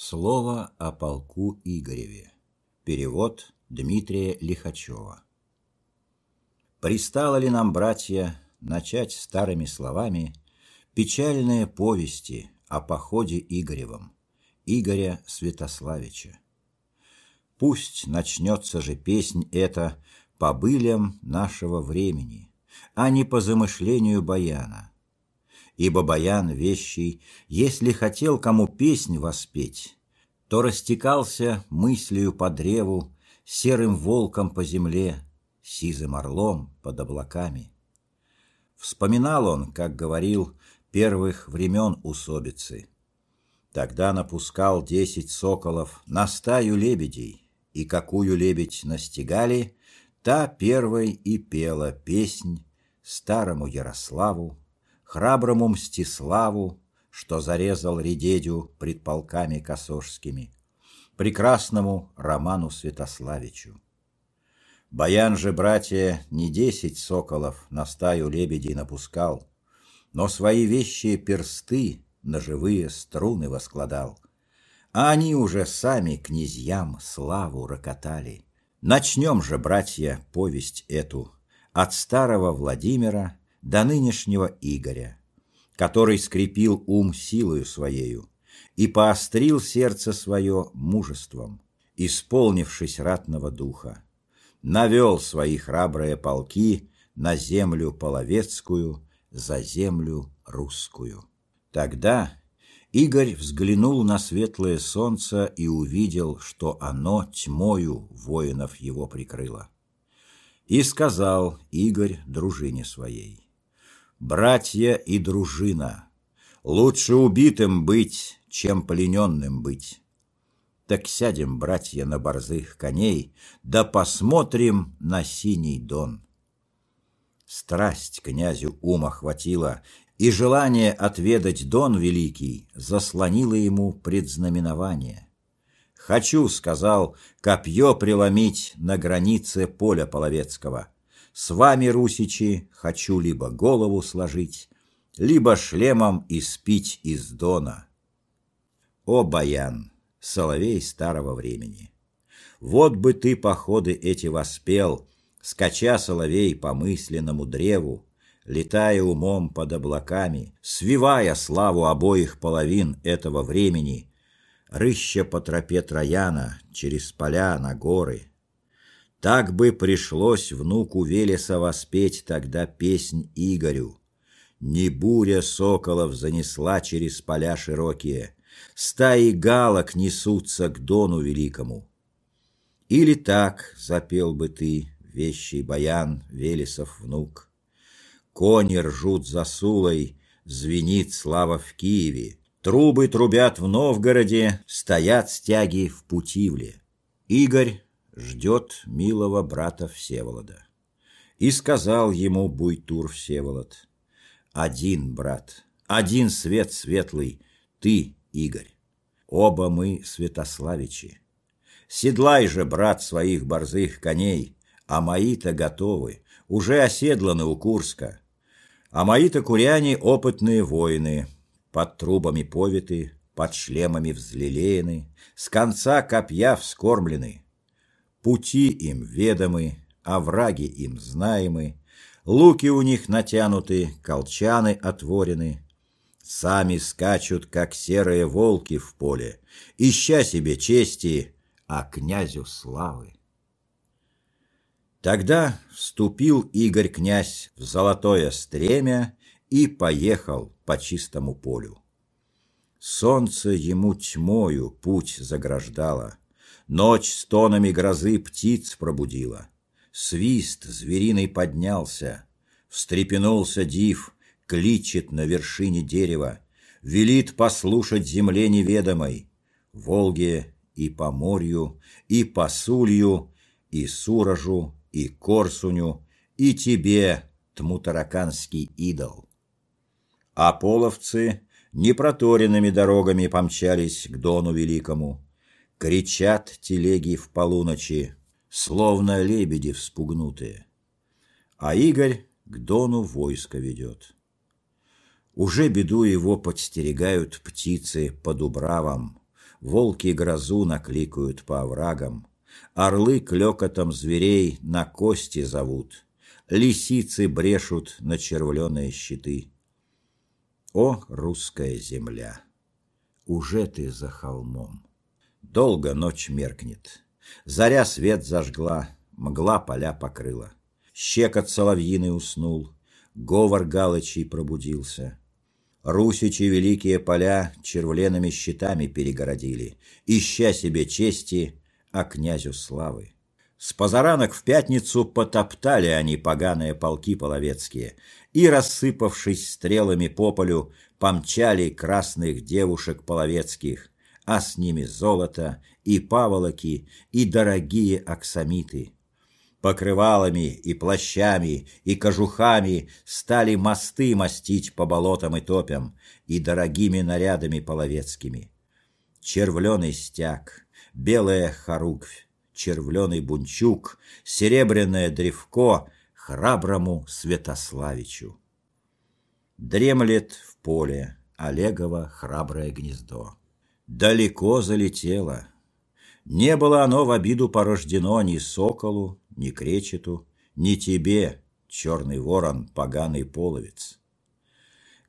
Слово о полку Игореве. Перевод Дмитрия Лихачева. Пристало ли нам, братья, начать старыми словами печальные повести о походе Игоревом, Игоря Святославича? Пусть начнется же песнь эта по былям нашего времени, а не по замышлению баяна, ибо баян вещий, если хотел кому песнь воспеть, то растекался мыслью по древу, серым волком по земле, сизым орлом под облаками. Вспоминал он, как говорил, первых времен усобицы. Тогда напускал десять соколов на стаю лебедей, и какую лебедь настигали, та первой и пела песнь старому Ярославу, храброму Мстиславу, что зарезал Редедю пред полками косожскими, прекрасному Роману Святославичу. Баян же, братья, не десять соколов на стаю лебедей напускал, но свои вещие персты на живые струны воскладал, а они уже сами князьям славу рокотали. Начнем же, братья, повесть эту от старого Владимира до нынешнего Игоря, который скрепил ум силою своею и поострил сердце свое мужеством, исполнившись ратного духа, навел свои храбрые полки на землю половецкую, за землю русскую. Тогда Игорь взглянул на светлое солнце и увидел, что оно тьмою воинов его прикрыло. И сказал Игорь дружине своей, «Братья и дружина, лучше убитым быть, чем плененным быть. Так сядем, братья, на борзых коней, да посмотрим на синий дон». Страсть князю ума хватила, и желание отведать дон великий заслонило ему предзнаменование. «Хочу», — сказал, — «копье преломить на границе поля Половецкого. С вами, русичи, хочу либо голову сложить, либо шлемом испить из дона». О, Баян, соловей старого времени! Вот бы ты походы эти воспел, скача соловей по мысленному древу, летая умом под облаками, свивая славу обоих половин этого времени, рыща по тропе Трояна через поля на горы. Так бы пришлось внуку Велеса воспеть тогда песнь Игорю. Не буря соколов занесла через поля широкие, стаи галок несутся к дону великому. Или так запел бы ты, вещий баян, Велесов внук. Кони ржут за Сулой, звенит слава в Киеве, Трубы трубят в Новгороде, стоят стяги в Путивле. Игорь ждет милого брата Всеволода. И сказал ему Буйтур Всеволод, «Один, брат, один свет светлый, ты, Игорь. Оба мы Святославичи. Седлай же, брат, своих борзых коней, а мои-то готовы, уже оседланы у Курска. А мои-то куряне опытные воины, под трубами повиты, под шлемами взлелеены, с конца копья вскормлены. Пути им ведомы, овраги им знаемы, луки у них натянуты, колчаны отворены. Сами скачут, как серые волки в поле, ища себе чести, а князю славы. Тогда вступил Игорь-князь в золотое стремя и поехал по чистому полю. Солнце ему тьмою путь заграждало, Ночь с тонами грозы птиц пробудила. Свист звериный поднялся, встрепенулся див, Кличет на вершине дерева, Велит послушать земле неведомой, Волге и по морю, и по Сулью, и Суражу, и Корсуню, и тебе, тмутараканский идол а половцы непроторенными дорогами помчались к Дону Великому. Кричат телеги в полуночи, словно лебеди вспугнутые. А Игорь к Дону войско ведет. Уже беду его подстерегают птицы по дубравам, волки грозу накликают по оврагам, орлы клёкотом зверей на кости зовут, лисицы брешут на червленые щиты. О, русская земля! Уже ты за холмом. Долго ночь меркнет. Заря свет зажгла, мгла поля покрыла. Щекот соловьиный уснул, говор галычий пробудился. Русичи великие поля червленными щитами перегородили, ища себе чести, а князю славы. С позаранок в пятницу потоптали они поганые полки половецкие и, рассыпавшись стрелами по полю, помчали красных девушек половецких, а с ними золото и паволоки и дорогие аксамиты. Покрывалами и плащами и кожухами стали мосты мастить по болотам и топям и дорогими нарядами половецкими. Червленый стяг, белая хоругвь, червленый бунчук, серебряное древко храброму Святославичу. Дремлет в поле Олегово храброе гнездо. Далеко залетело. Не было оно в обиду порождено ни соколу, ни кречету, ни тебе, черный ворон, поганый половец.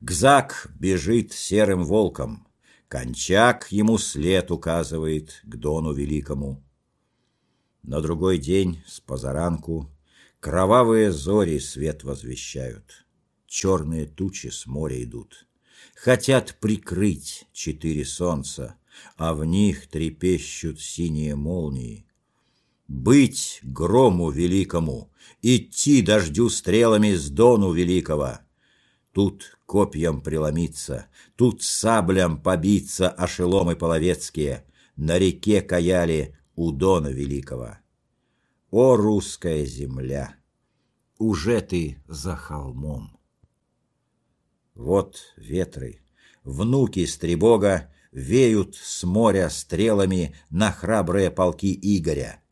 Гзак бежит серым волком, Кончак ему след указывает к дону великому. На другой день с позаранку Кровавые зори свет возвещают, Черные тучи с моря идут. Хотят прикрыть четыре солнца, А в них трепещут синие молнии. Быть грому великому, идти дождю стрелами с дону великого. Тут копьям преломиться, тут саблям побиться ошеломы половецкие, на реке каяли у дона великого. О, русская земля! Уже ты за холмом. Вот ветры, внуки Стребога Веют с моря стрелами На храбрые полки Игоря.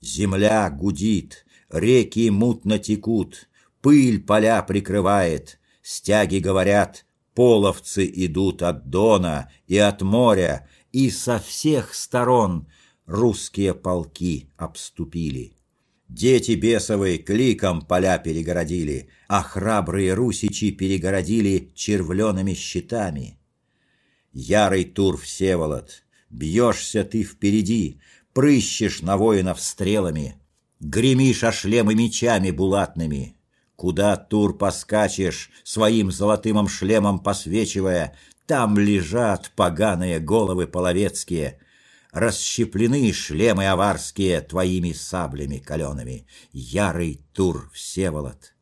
Земля гудит, реки мутно текут, Пыль поля прикрывает, Стяги говорят, половцы идут от Дона и от моря, И со всех сторон русские полки обступили. Дети бесовые кликом поля перегородили, а храбрые русичи перегородили червленными щитами. Ярый Тур Всеволод, бьешься ты впереди, прыщешь на воинов стрелами, гремишь о шлемы мечами булатными. Куда, Тур, поскачешь, своим золотым шлемом посвечивая, там лежат поганые головы половецкие — Расщеплены шлемы аварские твоими саблями калеными, Ярый Тур Всеволод.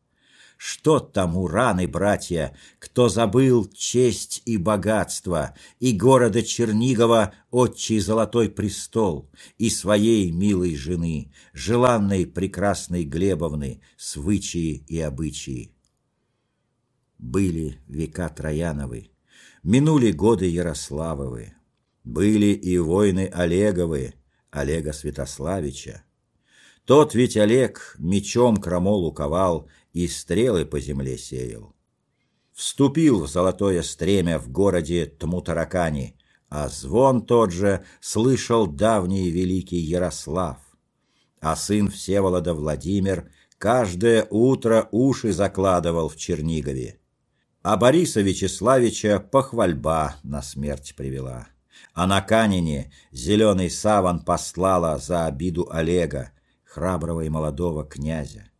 Что там ураны, братья, кто забыл честь и богатство, И города Чернигова отчий золотой престол, И своей милой жены, желанной прекрасной Глебовны, Свычаи и обычаи. Были века Трояновы, минули годы Ярославовы, были и войны Олеговы, Олега Святославича. Тот ведь Олег мечом крамолу ковал и стрелы по земле сеял. Вступил в золотое стремя в городе Тмутаракани, а звон тот же слышал давний великий Ярослав. А сын Всеволода Владимир каждое утро уши закладывал в Чернигове. А Бориса Вячеславича похвальба на смерть привела а на Канине зеленый саван послала за обиду Олега, храброго и молодого князя.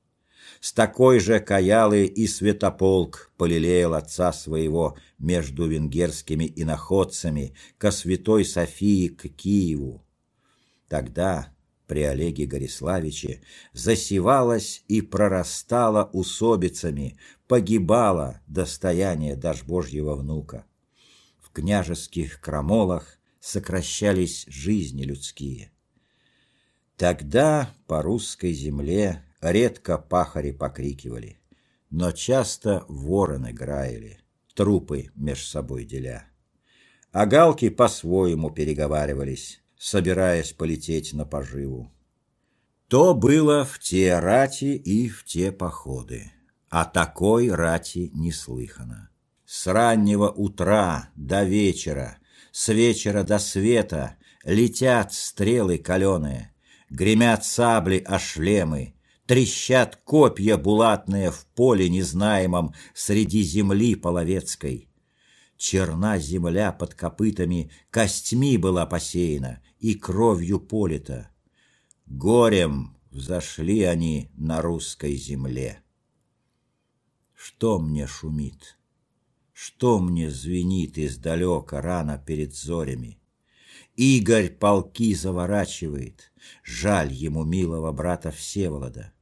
С такой же Каялы и Святополк полелеял отца своего между венгерскими иноходцами ко святой Софии к Киеву. Тогда при Олеге Гориславиче засевалась и прорастала усобицами, погибала достояние даже Божьего внука. В княжеских крамолах сокращались жизни людские. Тогда по русской земле редко пахари покрикивали, но часто вороны граили, трупы меж собой деля. А галки по-своему переговаривались, собираясь полететь на поживу. То было в те рати и в те походы, а такой рати не слыхано. С раннего утра до вечера с вечера до света Летят стрелы каленые, Гремят сабли о шлемы, Трещат копья булатные В поле незнаемом Среди земли половецкой. Черна земля под копытами Костьми была посеяна И кровью полита. Горем взошли они на русской земле. Что мне шумит? Что мне звенит издалека рано перед зорями? Игорь полки заворачивает, жаль ему милого брата Всеволода.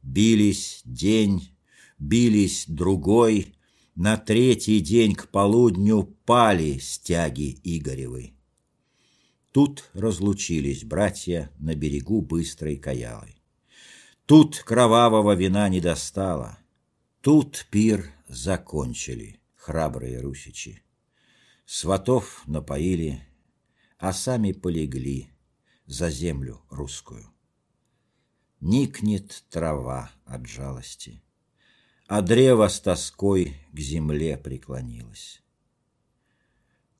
Бились день, бились другой, на третий день к полудню пали стяги Игоревы. Тут разлучились братья на берегу быстрой Каялы. Тут кровавого вина не достало, тут пир закончили храбрые русичи. Сватов напоили, а сами полегли за землю русскую. Никнет трава от жалости, а древо с тоской к земле преклонилось.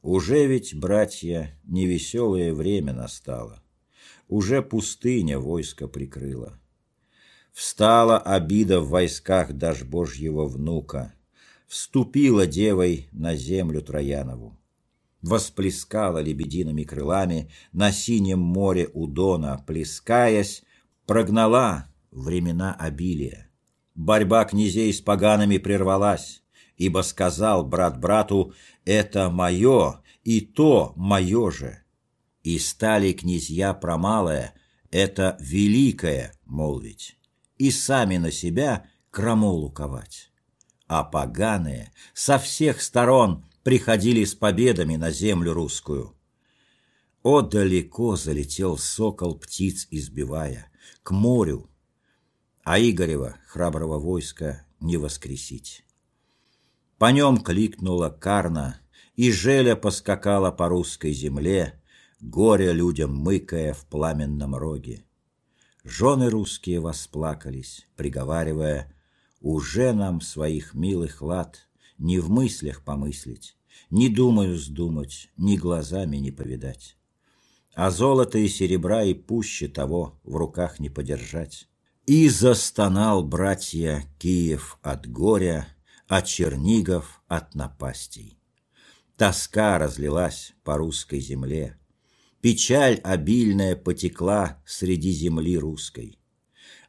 Уже ведь, братья, невеселое время настало, уже пустыня войско прикрыла. Встала обида в войсках даже Божьего внука, вступила девой на землю Троянову. Восплескала лебедиными крылами на синем море у Дона, плескаясь, прогнала времена обилия. Борьба князей с погаными прервалась, ибо сказал брат брату «это мое, и то мое же». И стали князья про малое «это великое» молвить, и сами на себя крамолу ковать а поганые со всех сторон приходили с победами на землю русскую. О, далеко залетел сокол птиц избивая, к морю, а Игорева, храброго войска, не воскресить. По нем кликнула Карна, и Желя поскакала по русской земле, горе людям мыкая в пламенном роге. Жены русские восплакались, приговаривая уже нам своих милых лад не в мыслях помыслить, не думаю сдумать, ни глазами не повидать. А золото и серебра и пуще того в руках не подержать. И застонал, братья, Киев от горя, а Чернигов от напастей. Тоска разлилась по русской земле, Печаль обильная потекла среди земли русской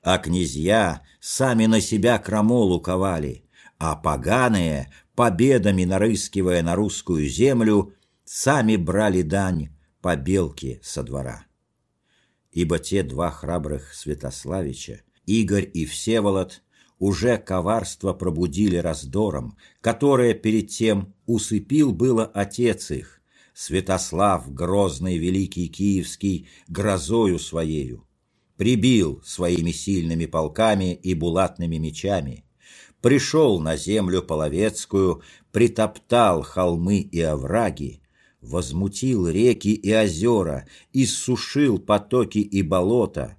а князья сами на себя крамолу ковали, а поганые, победами нарыскивая на русскую землю, сами брали дань по белке со двора. Ибо те два храбрых Святославича, Игорь и Всеволод, уже коварство пробудили раздором, которое перед тем усыпил было отец их, Святослав, грозный великий киевский, грозою своею прибил своими сильными полками и булатными мечами, пришел на землю половецкую, притоптал холмы и овраги, возмутил реки и озера, иссушил потоки и болота,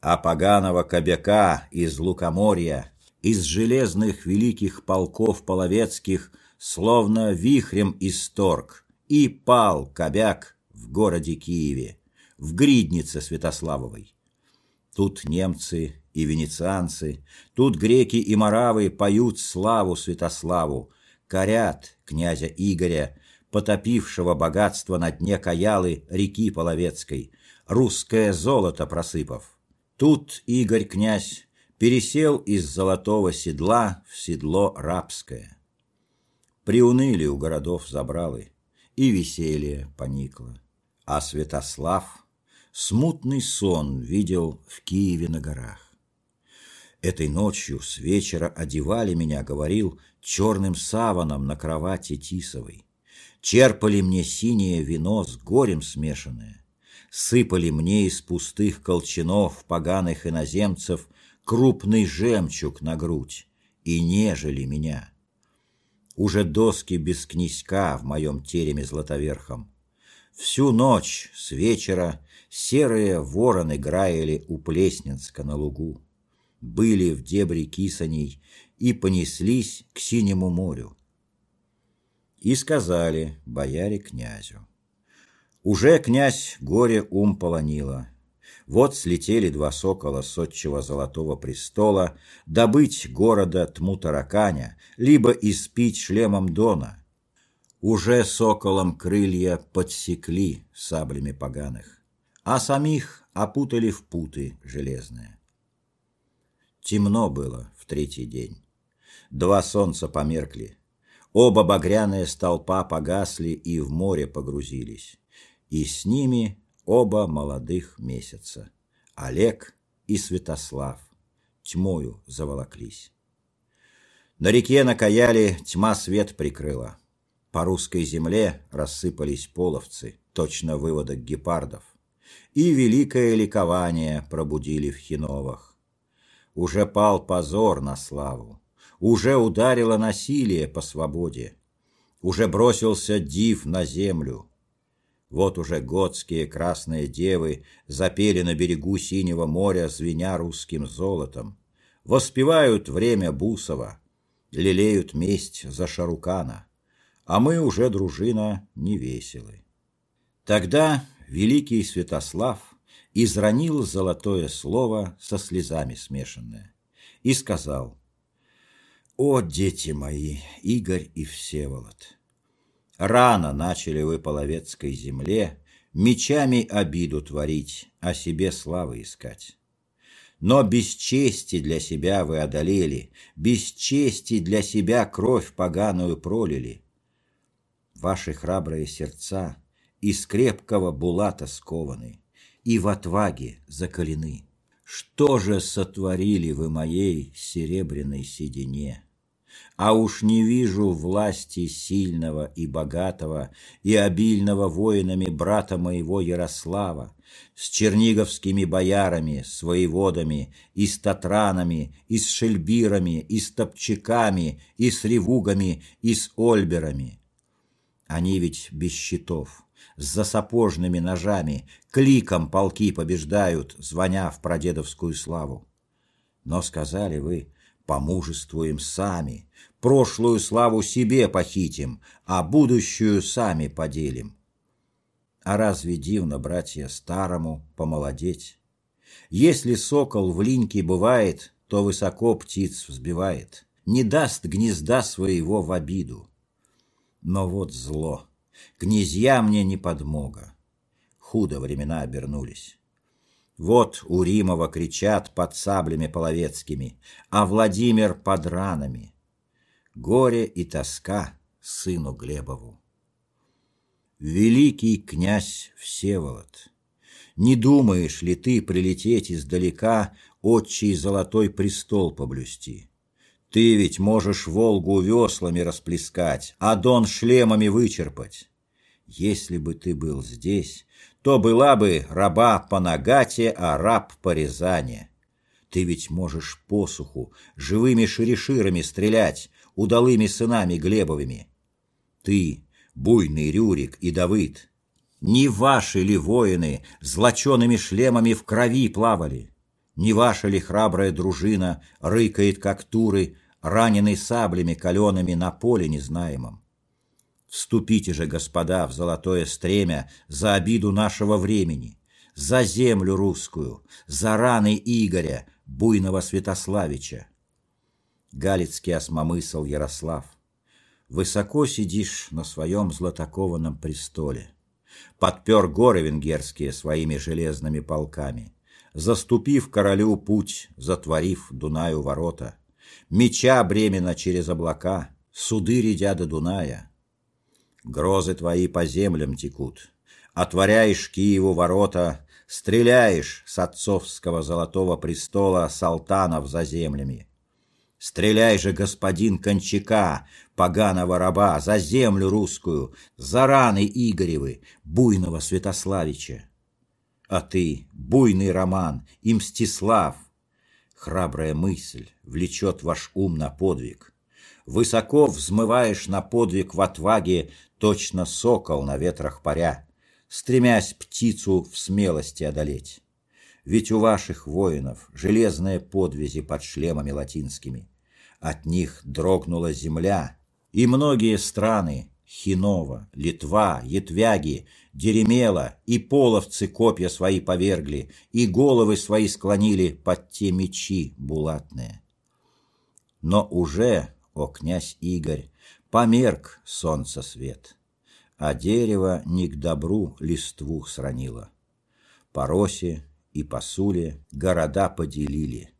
а поганого кобяка из лукоморья, из железных великих полков половецких, словно вихрем исторг, и пал кобяк в городе Киеве, в гриднице Святославовой. Тут немцы и венецианцы, тут греки и моравы поют славу Святославу, корят князя Игоря, потопившего богатство на дне Каялы реки Половецкой, русское золото просыпав. Тут Игорь-князь пересел из золотого седла в седло рабское. Приуныли у городов забралы, и веселье поникло. А Святослав смутный сон видел в Киеве на горах. Этой ночью с вечера одевали меня, говорил, черным саваном на кровати Тисовой. Черпали мне синее вино с горем смешанное. Сыпали мне из пустых колчанов поганых иноземцев крупный жемчуг на грудь и нежели меня. Уже доски без князька в моем тереме златоверхом. Всю ночь с вечера Серые вороны граяли у Плесненска на лугу, были в дебри кисаней и понеслись к синему морю. И сказали бояре князю. Уже князь горе ум полонило. Вот слетели два сокола с отчего золотого престола добыть города тму тараканя, либо испить шлемом Дона. Уже соколом крылья подсекли саблями поганых, а самих опутали в путы железные. Темно было в третий день. Два солнца померкли. Оба багряные столпа погасли и в море погрузились. И с ними оба молодых месяца. Олег и Святослав тьмою заволоклись. На реке на Каяле тьма свет прикрыла. По русской земле рассыпались половцы, точно выводок гепардов. И великое ликование пробудили в Хиновах. Уже пал позор на славу, уже ударило насилие по свободе, уже бросился див на землю. Вот уже готские красные девы запели на берегу синего моря, звеня русским золотом, воспевают время Бусова, лелеют месть за Шарукана, а мы уже, дружина, невеселы. Тогда великий Святослав изранил золотое слово со слезами смешанное и сказал «О, дети мои, Игорь и Всеволод! Рано начали вы по Ловецкой земле мечами обиду творить, о себе славы искать. Но без чести для себя вы одолели, без чести для себя кровь поганую пролили. Ваши храбрые сердца из крепкого булата скованы, и в отваге закалены. Что же сотворили вы моей серебряной седине? А уж не вижу власти сильного и богатого и обильного воинами брата моего Ярослава, с черниговскими боярами, с воеводами, и с татранами, и с шельбирами, и с топчаками, и с ревугами, и с ольберами. Они ведь без щитов, с засапожными ножами, кликом полки побеждают, звоня в прадедовскую славу. Но сказали вы, помужествуем сами, прошлую славу себе похитим, а будущую сами поделим. А разве дивно, братья, старому помолодеть? Если сокол в линьке бывает, то высоко птиц взбивает, не даст гнезда своего в обиду. Но вот зло. Князья мне не подмога. Худо времена обернулись. Вот у Римова кричат под саблями половецкими, а Владимир под ранами. Горе и тоска сыну Глебову. Великий князь Всеволод, не думаешь ли ты прилететь издалека отчий золотой престол поблюсти? Ты ведь можешь Волгу веслами расплескать, а Дон шлемами вычерпать. Если бы ты был здесь, то была бы раба по Нагате, а раб по Рязани. Ты ведь можешь посуху, живыми шереширами стрелять, удалыми сынами Глебовыми. Ты, буйный Рюрик и Давыд, не ваши ли воины злочеными шлемами в крови плавали? Не ваша ли храбрая дружина рыкает, как туры, раненый саблями калеными на поле незнаемом? Вступите же, господа, в золотое стремя за обиду нашего времени, за землю русскую, за раны Игоря, буйного Святославича. Галицкий осмомысл Ярослав. Высоко сидишь на своем златокованном престоле. Подпер горы венгерские своими железными полками заступив королю путь, затворив Дунаю ворота, меча бремена через облака, суды редя до Дуная. Грозы твои по землям текут, отворяешь Киеву ворота, стреляешь с отцовского золотого престола салтанов за землями. Стреляй же, господин Кончака, поганого раба, за землю русскую, за раны Игоревы, буйного Святославича. А ты, буйный роман и Мстислав, храбрая мысль влечет ваш ум на подвиг. Высоко взмываешь на подвиг в отваге, точно сокол на ветрах паря, стремясь птицу в смелости одолеть. Ведь у ваших воинов железные подвизи под шлемами латинскими. От них дрогнула земля, и многие страны Хинова, Литва, Етвяги, Деремела и половцы копья свои повергли, и головы свои склонили под те мечи булатные. Но уже, о князь Игорь, померк солнце свет, а дерево не к добру листву сранило. По росе и по суле города поделили,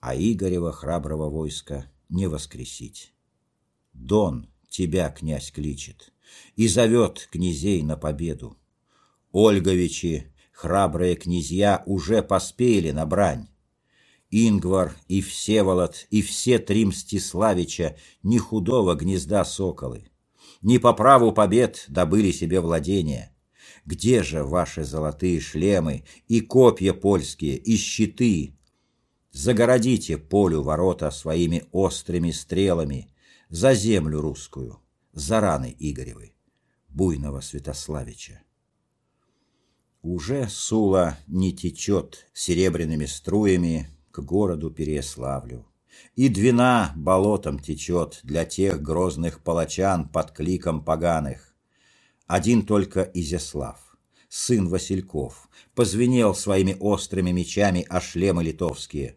а Игорева храброго войска не воскресить. Дон тебя, князь, кличет и зовет князей на победу. Ольговичи, храбрые князья, уже поспели на брань. Ингвар и Всеволод и все три Мстиславича не худого гнезда соколы. Не по праву побед добыли себе владения. Где же ваши золотые шлемы и копья польские, и щиты? Загородите полю ворота своими острыми стрелами, за землю русскую, за раны Игоревы, буйного Святославича. Уже Сула не течет серебряными струями к городу Переяславлю, и двина болотом течет для тех грозных палачан под кликом поганых. Один только Изяслав, сын Васильков, позвенел своими острыми мечами о шлемы литовские,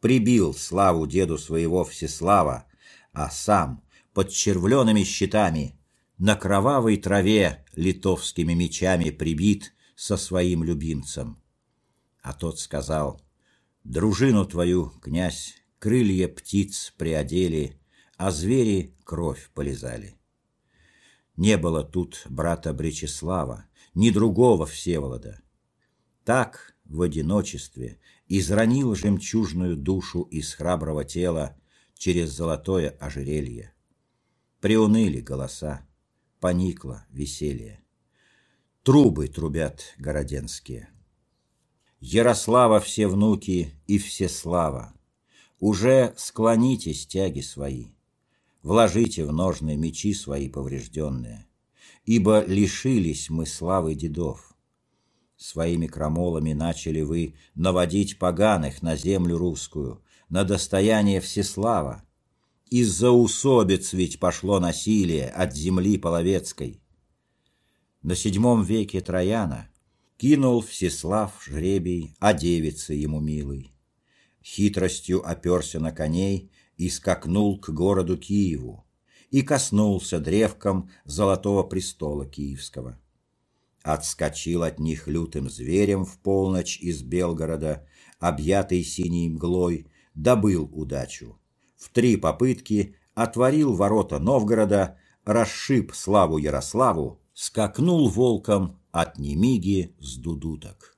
прибил славу деду своего Всеслава, а сам под червленными щитами на кровавой траве литовскими мечами прибит со своим любимцем. А тот сказал, «Дружину твою, князь, крылья птиц приодели, а звери кровь полезали». Не было тут брата Бречеслава, ни другого Всеволода. Так в одиночестве изранил жемчужную душу из храброго тела через золотое ожерелье. Приуныли голоса, поникло веселье. Трубы трубят городенские. Ярослава все внуки и все слава, Уже склоните стяги свои, Вложите в ножные мечи свои поврежденные, Ибо лишились мы славы дедов. Своими крамолами начали вы наводить поганых на землю русскую, на достояние Всеслава. Из-за усобиц ведь пошло насилие от земли половецкой. На седьмом веке Трояна кинул Всеслав жребий о девице ему милой. Хитростью оперся на коней и скакнул к городу Киеву и коснулся древком золотого престола киевского. Отскочил от них лютым зверем в полночь из Белгорода, объятый синей мглой, добыл удачу. В три попытки отворил ворота Новгорода, расшиб славу Ярославу, скакнул волком от Немиги с дудуток.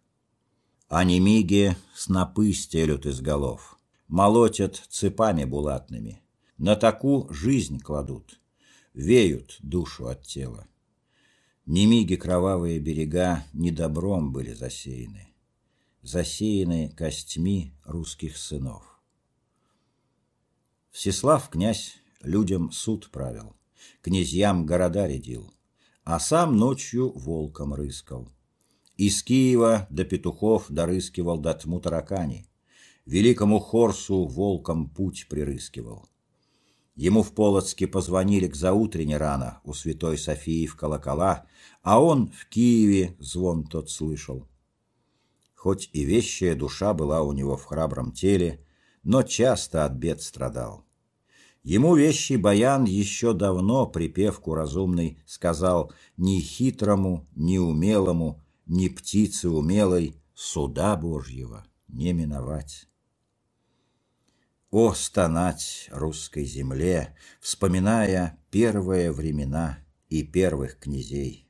А Немиги снопы стелют из голов, молотят цепами булатными, на таку жизнь кладут, веют душу от тела. Немиги кровавые берега недобром были засеяны, засеяны костьми русских сынов. Всеслав князь людям суд правил, князьям города рядил, а сам ночью волком рыскал. Из Киева до петухов дорыскивал до тьму таракани, великому Хорсу волком путь прирыскивал. Ему в Полоцке позвонили к заутрене рано у святой Софии в колокола, а он в Киеве звон тот слышал. Хоть и вещая душа была у него в храбром теле, но часто от бед страдал. Ему вещий баян еще давно припевку разумный сказал «Ни хитрому, ни умелому, ни птице умелой суда Божьего не миновать». О, стонать русской земле, вспоминая первые времена и первых князей.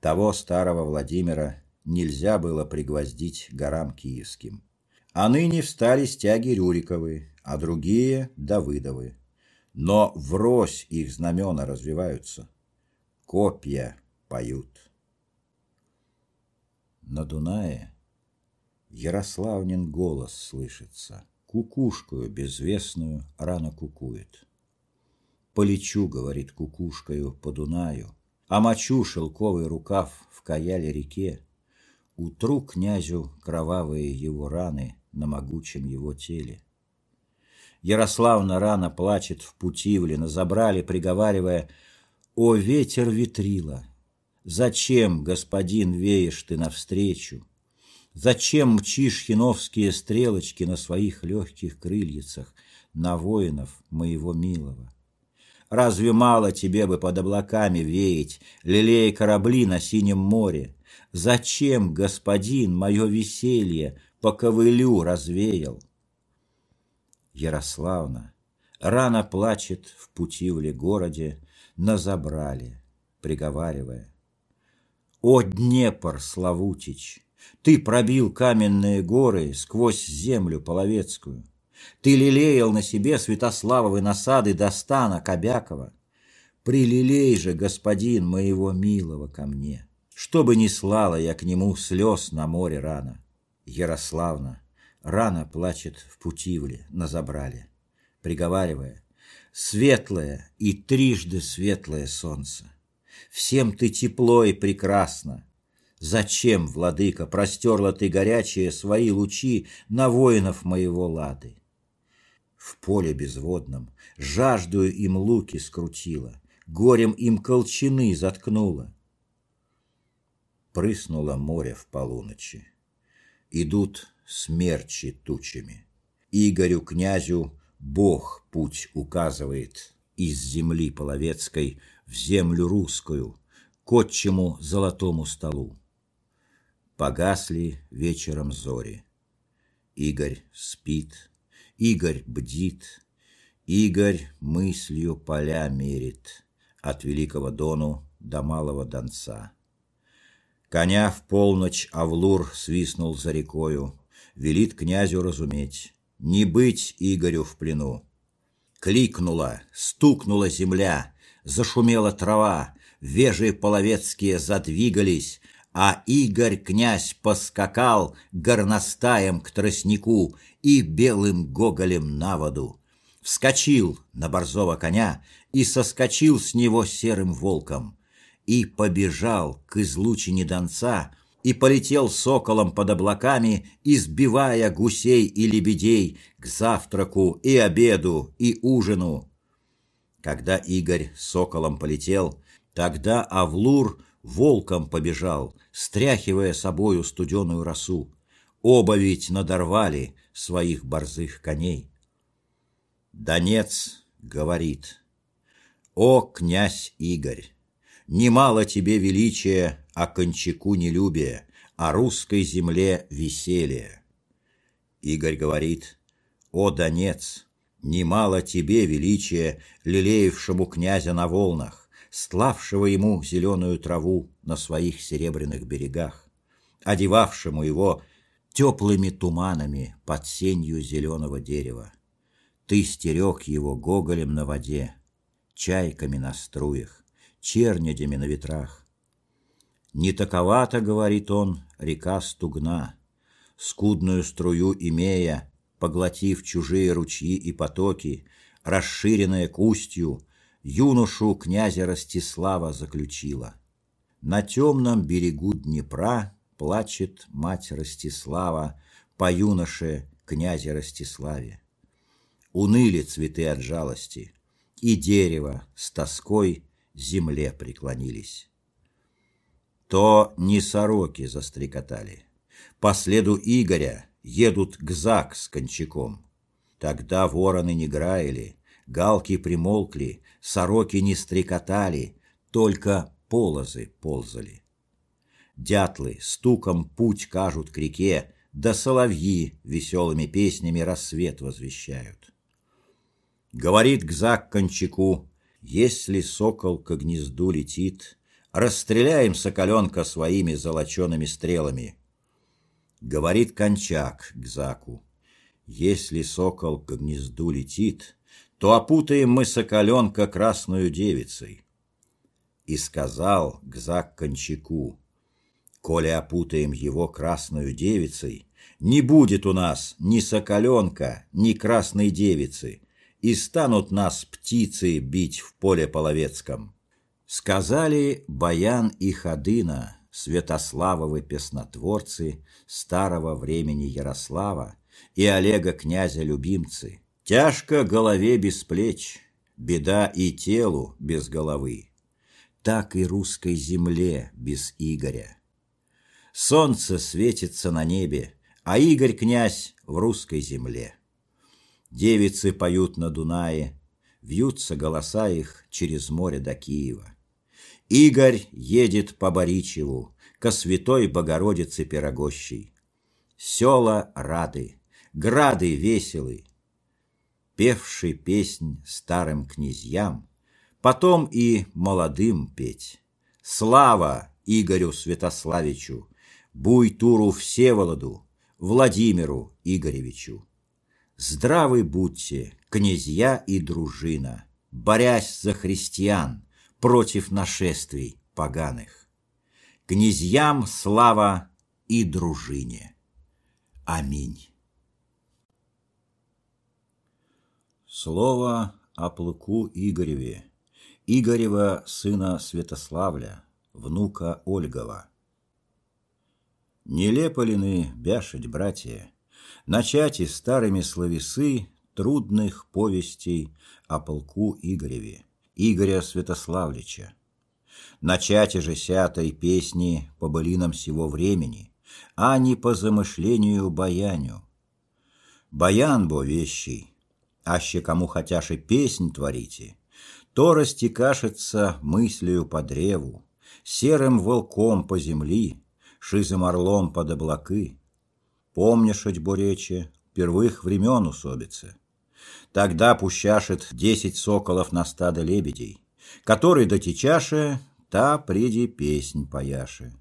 Того старого Владимира нельзя было пригвоздить горам киевским. А ныне встали стяги Рюриковы, а другие — Давыдовы. Но врозь их знамена развиваются. Копья поют. На Дунае Ярославнин голос слышится — Кукушкою безвестную рано кукует. Полечу, говорит кукушкою, по Дунаю, А мочу шелковый рукав в каяле реке. Утру князю кровавые его раны На могучем его теле. Ярославна рано плачет в Путивле, на забрали, приговаривая О, ветер ветрила! Зачем, господин, веешь ты навстречу? Зачем мчишь хиновские стрелочки на своих легких крыльицах на воинов моего милого? Разве мало тебе бы под облаками веять, лелея корабли на синем море? Зачем, господин, мое веселье по ковылю развеял? Ярославна рано плачет в Путивле городе на забрале, приговаривая. О, Днепр, Славутич, ты пробил каменные горы сквозь землю половецкую. Ты лелеял на себе Святославовы насады до стана Кобякова. Прилелей же, господин моего милого, ко мне, чтобы не слала я к нему слез на море рано. Ярославна рано плачет в Путивле на забрале, приговаривая, светлое и трижды светлое солнце. Всем ты тепло и прекрасно, Зачем, владыка, простерла ты горячие свои лучи на воинов моего лады? В поле безводном жаждую им луки скрутила, горем им колчаны заткнула. Прыснуло море в полуночи. Идут смерчи тучами. Игорю князю Бог путь указывает из земли половецкой в землю русскую, к отчему золотому столу. Погасли вечером зори. Игорь спит, Игорь бдит, Игорь мыслью поля мерит От Великого Дону до Малого Донца. Коня в полночь Авлур свистнул за рекою, Велит князю разуметь, Не быть Игорю в плену. Кликнула, стукнула земля, Зашумела трава, Вежи половецкие задвигались, а Игорь князь поскакал горностаем к тростнику и белым гоголем на воду. Вскочил на борзого коня и соскочил с него серым волком. И побежал к излучине донца, и полетел соколом под облаками, избивая гусей и лебедей к завтраку и обеду и ужину. Когда Игорь соколом полетел, тогда Авлур волком побежал, стряхивая собою студеную росу. Оба ведь надорвали своих борзых коней. Донец говорит, «О, князь Игорь, немало тебе величия, а кончаку нелюбия, а русской земле веселье». Игорь говорит, «О, Донец, немало тебе величия, лелеевшему князя на волнах, стлавшего ему зеленую траву на своих серебряных берегах, одевавшему его теплыми туманами под сенью зеленого дерева. Ты стерег его гоголем на воде, чайками на струях, чернядями на ветрах. Не таковато, говорит он, река стугна, скудную струю имея, поглотив чужие ручьи и потоки, расширенная кустью, юношу князя Ростислава заключила. На темном берегу Днепра плачет мать Ростислава по юноше князе Ростиславе. Уныли цветы от жалости, и дерево с тоской земле преклонились. То не сороки застрекотали. По следу Игоря едут Гзак с кончаком. Тогда вороны не граили, галки примолкли, сороки не стрекотали, только полозы ползали. Дятлы стуком путь кажут к реке, да соловьи веселыми песнями рассвет возвещают. Говорит Гзак кончаку, если сокол к гнезду летит, расстреляем соколенка своими золочеными стрелами. Говорит кончак Гзаку, если сокол к гнезду летит, то опутаем мы соколенка красную девицей. И сказал Гзак Кончаку, коли опутаем его красную девицей, не будет у нас ни соколенка, ни красной девицы, и станут нас птицы бить в поле половецком. Сказали Баян и Ходына, Святославовы песнотворцы старого времени Ярослава и Олега князя любимцы, Тяжко голове без плеч, беда и телу без головы. так и русской земле без Игоря. Солнце светится на небе, а Игорь князь в русской земле. Девицы поют на Дунае, вьются голоса их через море до Киева. Игорь едет по Боричеву, ко святой Богородице Пирогощей. Села рады, грады веселы, певший песнь старым князьям, потом и молодым петь. Слава Игорю Святославичу, Буйтуру Всеволоду, Владимиру Игоревичу. Здравы будьте, князья и дружина, борясь за христиан против нашествий поганых. Князьям слава и дружине. Аминь. Слово о плуку Игореве, Игорева сына Святославля, внука Ольгова. Нелепо лины бяшить, братья, начать и старыми словесы трудных повестей о полку Игореве, Игоря Святославлича. Начать же сятой песни по былинам сего времени, а не по замышлению баяню. Баян бо вещий, аще кому хотяше песнь творите, то растекашется мыслью по древу, серым волком по земли, шизым орлом под облаки. Помнишь, бурече, первых времен усобицы. Тогда пущашет десять соколов на стадо лебедей, который дотечаше, та преди песнь пояше.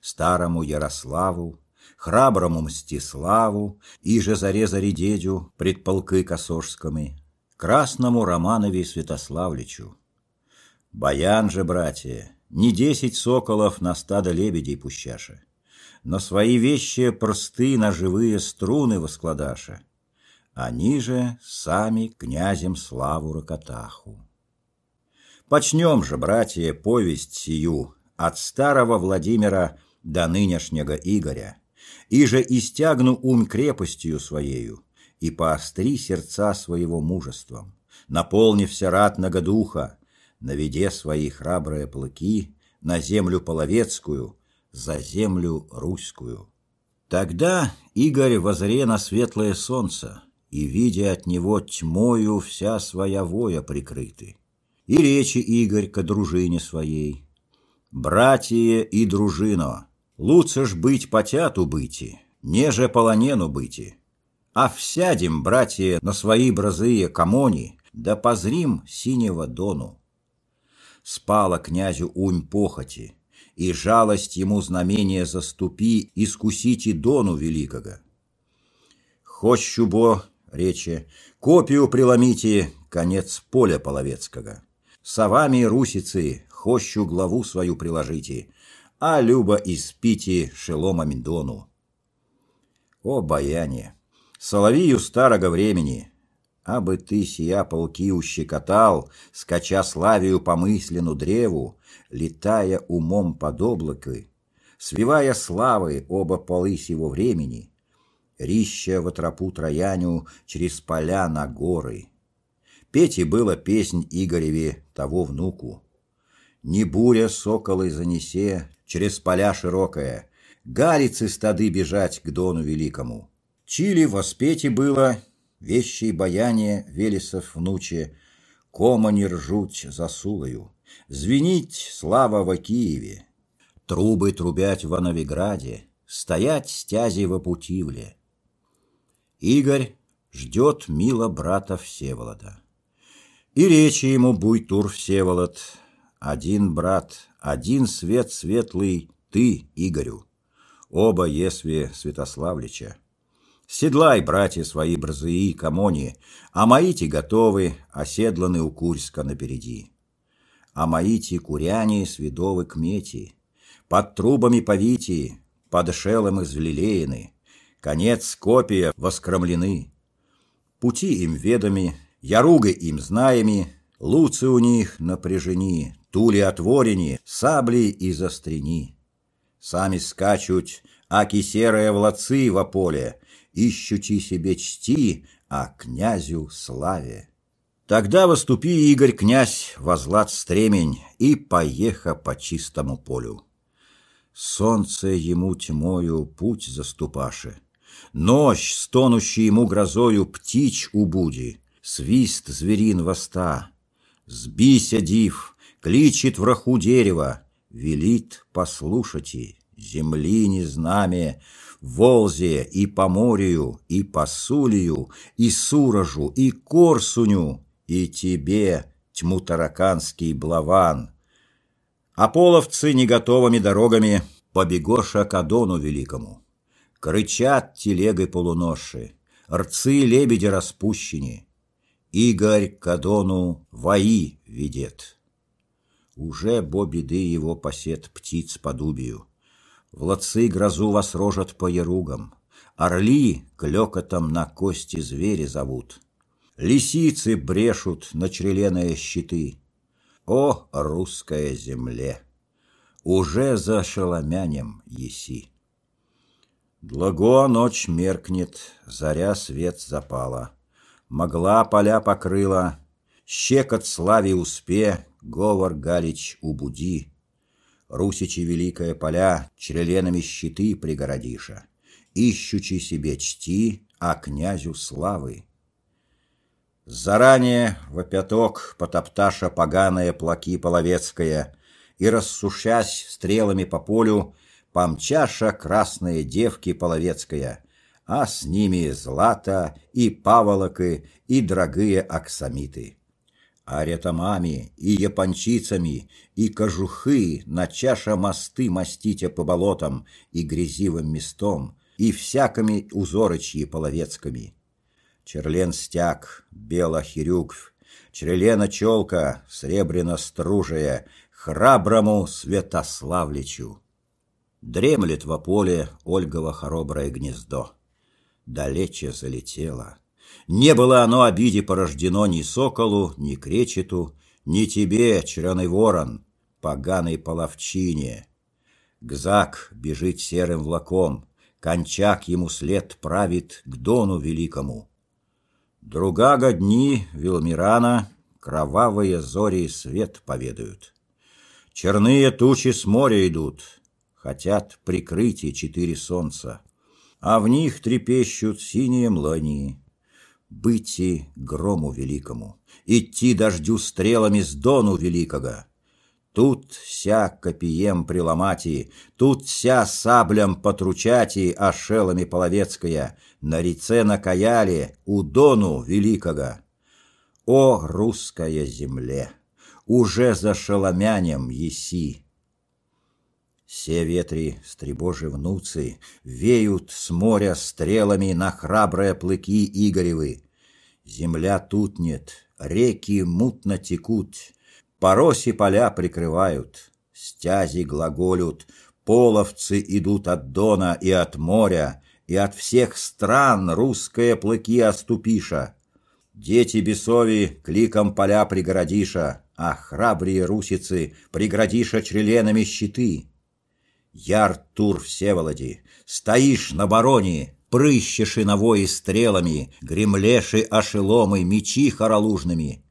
Старому Ярославу храброму Мстиславу, иже зарезари дедю пред полкы Косожскими, красному Романове Святославличу. Баян же, братья, не десять соколов на стадо лебедей пущаша, но свои вещи просты на живые струны воскладаша. Они же сами князем славу рокотаху. Почнем же, братья, повесть сию от старого Владимира до нынешнего Игоря, и же истягну ум крепостью своею, и поостри сердца своего мужеством, наполнився ратного духа, наведе свои храбрые плыки на землю половецкую, за землю русскую. Тогда Игорь возре на светлое солнце, и, видя от него тьмою, вся своя воя прикрыты. И речи Игорь к дружине своей. «Братья и дружино, Лучше ж быть потяту быти, неже полонену быти. А всядем, братья, на свои бразые комони, да позрим синего дону. Спала князю унь похоти, и жалость ему знамение заступи, искусите дону великого. Хощу бо, речи, копию преломите, конец поля половецкого. Совами русицы, хощу главу свою приложите, а Люба из Пити шелома Миндону. О, баяне, соловию старого времени, а бы ты сия полки ущекотал, скача славию помыслену древу, летая умом под облакой, свивая славы оба полы сего времени, рища в тропу Трояню через поля на горы. Пете было песнь Игореве того внуку. Не буря соколы занесе, через поля широкое, Галицы стады бежать к Дону Великому. Чили воспете было, вещей баяне Велесов внуче, Комани ржуть за Сулою, звенить слава во Киеве, Трубы трубять в Новиграде, стоять стязи в Апутивле. Игорь ждет мило брата Всеволода. И речи ему Буйтур Всеволод, один брат, один свет светлый ты, Игорю, оба есве Святославлича. Седлай, братья свои брзые, комони, а мои-те готовы, оседланы у Курьска напереди. А мои-те куряне свидовы мети, под трубами повити, под шелом извлелеены, конец копия воскромлены. Пути им ведоми, яруга им знаями, луцы у них напряжени, тули отворені, саблі і застріні. Сами скачуть, аки серые влацы во поле, ищучи себе чти, а князю славе. Тогда выступи, Игорь, князь, возлад стремень, и поеха по чистому полю. Солнце ему тьмою путь заступаше, Ночь, стонущий ему грозою, птич убуди, Свист зверин воста. Сбися, див, кличет враху дерева, Велит послушати, земли не знаме, Волзе и по морю, и по Сулию, и Суражу, и Корсуню, и тебе, тьму тараканский блаван. А половцы неготовыми дорогами побегоша к Адону великому. Крычат телегой полуноши, рцы лебеди распущени. Игорь к Адону вои ведет. Уже бо беды его посет птиц по дубию. Влацы грозу вас рожат по яругам, Орли клёкотом на кости звери зовут. Лисицы брешут на чреленые щиты. О, русская земле! Уже за шеломянем еси. Благо ночь меркнет, заря свет запала. Могла поля покрыла, щекот слави успе, Говор Галич убуди. Русичи великое поля чреленами щиты пригородиша, Ищучи себе чти, а князю славы Заранее в опяток потопташа поганая плаки половецкая, И, рассушась стрелами по полю, помчаша красные девки половецкая, а с ними злато и паволоки и дорогие аксамиты. А ретомами и япончицами и кожухы на чаша мосты мастите по болотам и грязивым местом, и всякими узорочьи половецкими. Черлен стяг, бела хирюквь, Чрелена челка, сребрено стружая, Храброму Святославличу. Дремлет во поле Ольгова хороброе гнездо. Далече залетело. Не было оно обиде порождено ни соколу, ни кречету, Ни тебе, чреный ворон, поганой половчине. Гзак бежит серым влаком, Кончак ему след правит к дону великому. Другага дни Вилмирана Кровавые зори свет поведают. Черные тучи с моря идут, Хотят прикрытие четыре солнца, А в них трепещут синие млани. Быти грому великому, Идти дождю стрелами с дону великого. Тут ся копием приломати, Тут ся саблям потручати, А шелами половецкая, на реце на Каяле, у Дону Великого. О, русская земле! Уже за шеломянем еси! Все ветри, стребожи внуцы, Веют с моря стрелами На храбрые плыки Игоревы. Земля тутнет, реки мутно текут, Пороси поля прикрывают, Стязи глаголют, Половцы идут от Дона и от моря, и от всех стран русские плыки оступиша. Дети бесови кликом поля пригородиша, а храбрые русицы приградиша чреленами щиты. Яр Тур Всеволоди, стоишь на бароне, прыщеши навои стрелами, гремлеши ошеломы, мечи хоролужными.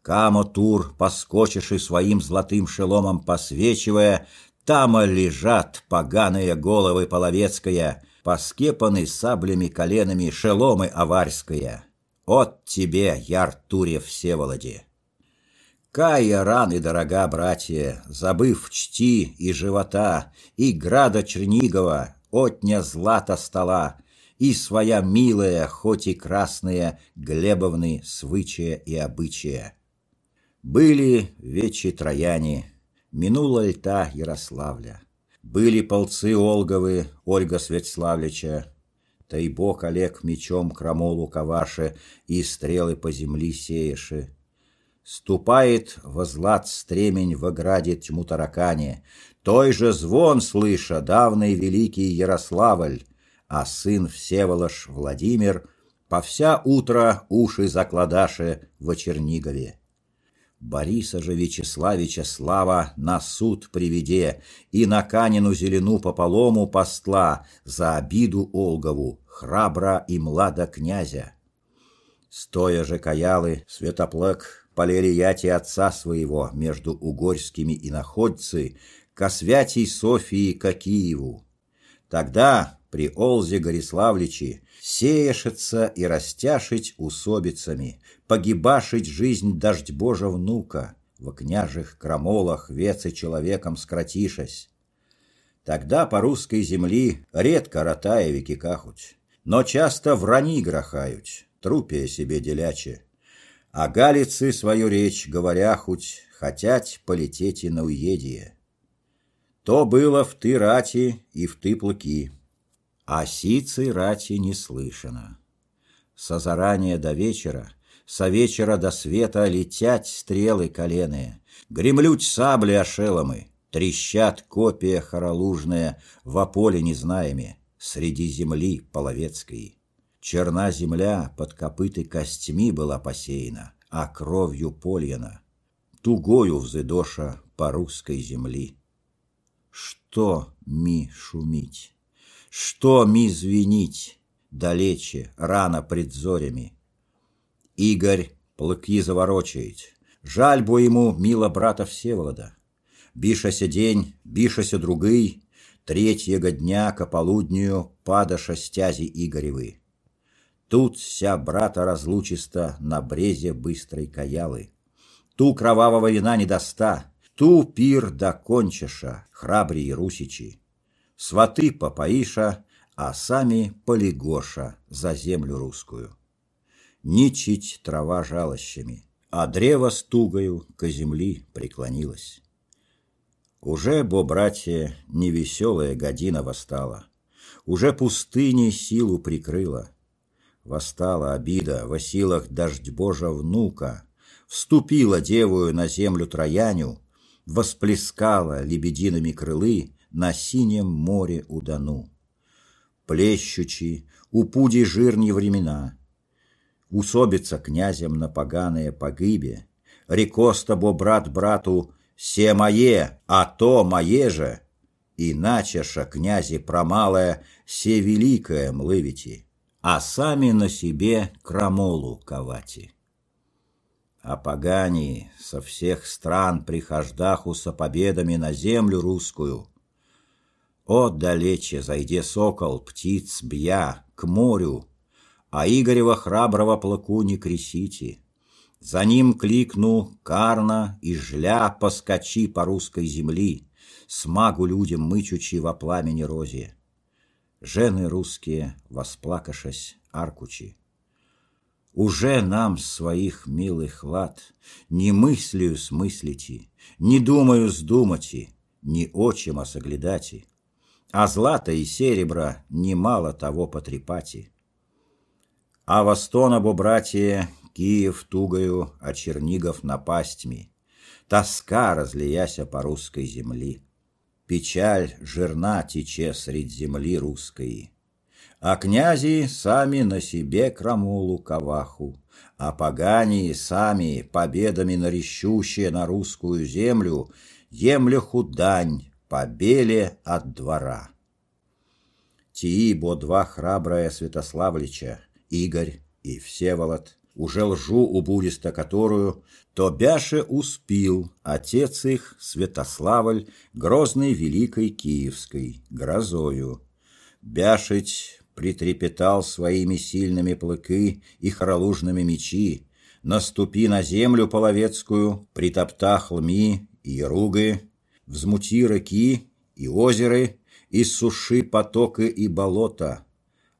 Камо Тур, поскочиши своим золотым шеломом посвечивая, Тама лежат поганые головы половецкая, поскепаны саблями коленами шеломы аварская. От тебе, Яртуре Всеволоде! Кая раны, дорога, братья, забыв чти и живота, и града Чернигова, отня злата стола, и своя милая, хоть и красная, Глебовны свычая и обычая. Были вечи трояне, минула льта Ярославля. Были полцы Олговы, Ольга Светславлича, Тайбок Олег мечом крамолу коваше И стрелы по земли сееши. Ступает во злат стремень в ограде тьму таракане, Той же звон слыша давный великий Ярославль, А сын Всеволож Владимир по вся утро уши закладаше в Чернигове. Бориса же Вячеславича слава на суд приведе, И на Канину зелену пополому постла За обиду Олгову, храбра и млада князя. Стоя же каялы, Святоплек полели яти отца своего между угорскими и находцы ко святей Софии ко Киеву. Тогда при Олзе Гориславличи сеешется и растяшить усобицами, погибашить жизнь дождь Божа внука, в княжих крамолах вецы человеком скратишась. Тогда по русской земли редко ротая веки кахуть, но часто врани грохают, трупия себе деляче. А галицы свою речь говоря хоть хотять полететь и на уедие. То было в ты рати и в ты плыки, а сицы рати не слышно. Со зарания до вечера, со вечера до света летят стрелы коленые, гремлють сабли ошеломы, трещат копия хоролужная во поле незнаеми, среди земли половецкой. Черна земля под копыты костьми была посеяна, а кровью польяна, тугою взыдоша по русской земли. Что ми шумить? Что ми звенить? Далече, рано пред зорями. Игорь плыки заворочает. Жаль бо ему мило брата Всеволода. Бишася день, бишася другий, Третьего дня ко полудню падаша стязи Игоревы. Тут вся брата разлучиста на брезе быстрой каялы. Ту кровавого вина не доста, ту пир докончиша, храбрые русичи. Сваты попаиша, а сами полигоша за землю русскую. Ничить трава жалощами, а древо с тугою к земли преклонилось. Уже, бо, братья, невеселая година восстала, Уже пустыни силу прикрыла. Восстала обида во силах дождь Божа внука, Вступила девую на землю Трояню, Восплескала лебедиными крылы На синем море удану. Плещучи, у пуди жирни времена, Усобится князем на поганые погибе, Рекоста бо брат брату «Се мое, а то мое же!» Иначе ша князи промалое «Се великое млывите!» А сами на себе крамолу ковати. А погани со всех стран прихождаху со победами на землю русскую. О, далече зайде сокол, птиц бья, к морю, а Игорева храброго плаку не кресите. За ним кликну карна и жля поскочи по русской земли, смагу людям мычучи во пламени розе. Жены русские, восплакашась, аркучи. Уже нам своих милых лад Не мыслью смыслите, Не думаю сдумати, Не очим осоглядати, А злата и серебра Немало того потрепати. А востона, бо братья, Киев тугою, а Чернигов напастьми. Тоска, разлияся по русской земли. Печаль жирна тече средь земли русской. А князи сами на себе крамулу каваху, А погани сами победами нарещущие на русскую землю Емлеху дань побеле от двора. Тии бо два храбрая Святославлича, Игорь и Всеволод, уже лжу у буриста которую, то бяше успил отец их, Святославль, грозной великой киевской, грозою. Бяшить притрепетал своими сильными плыки и хоролужными мечи, наступи на землю половецкую, притопта хлми и ругы, взмути реки и озеры, и суши потоки и болота,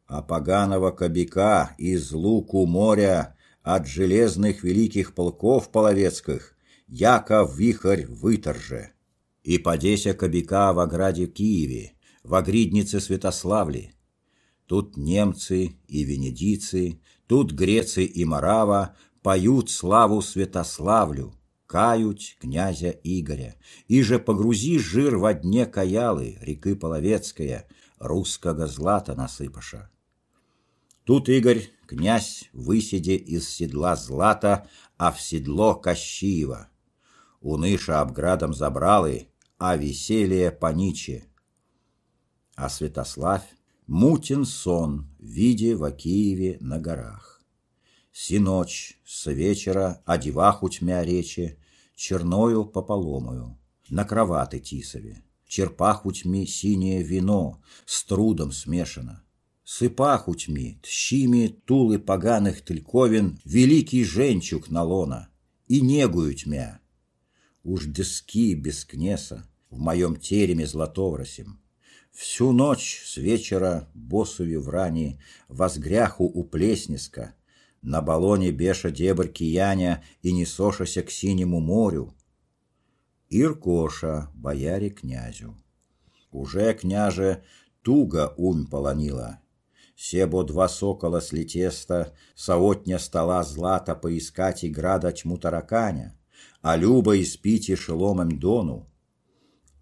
а поганого кобяка из луку моря от железных великих полков половецких, яко вихрь выторже. И подеся кобяка в ограде Киеве, в огриднице Святославли. Тут немцы и венедицы, тут грецы и марава поют славу Святославлю, кают князя Игоря, и же погрузи жир во дне Каялы, реки Половецкая, русского злата насыпаша. Тут Игорь, князь, высиде из седла Злата, а в седло Кощиева. Уныша обградом забралы, а веселье паниче. А Святославь мутен сон, виде в Киеве на горах. Си ночь с вечера одевах у тьмя речи, Черною пополомою, на кроваты тисове, Черпах у тьми синее вино, с трудом смешано. Сыпах у тьми, тщими тулы поганых тельковин Великий женчук на лона, и негую тьмя. Уж дески без кнеса в моем тереме златовросим, Всю ночь с вечера босуви в ране Возгряху у плесниска, На баллоне беша дебр кияня И несошася к синему морю. Иркоша, бояре князю. Уже, княже, туго умь полонила. Себо два сокола слетеста, Саотня стола злата поискать и града тьму тараканя, А люба испить и шеломом дону,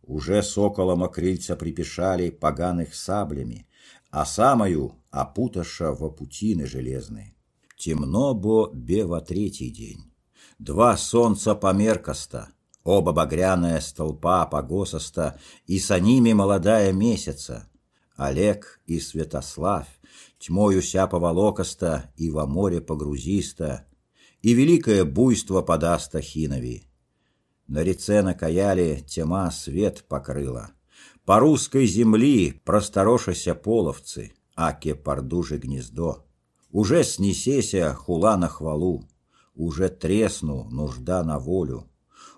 уже соколом окрыльца припешали поганых саблями, а самою опуташа в путины железные. Темно бо бева третий день. Два солнца померкоста, оба багряная столпа погососта, и со ними молодая месяца. Олег и Святослав, тьмою ся поволокоста и во море погрузиста, и великое буйство подаста Хинови. На реце на каяле тьма свет покрыла. По русской земли просторошася половцы, аке пардужи гнездо. Уже снесеся хула на хвалу, уже тресну нужда на волю,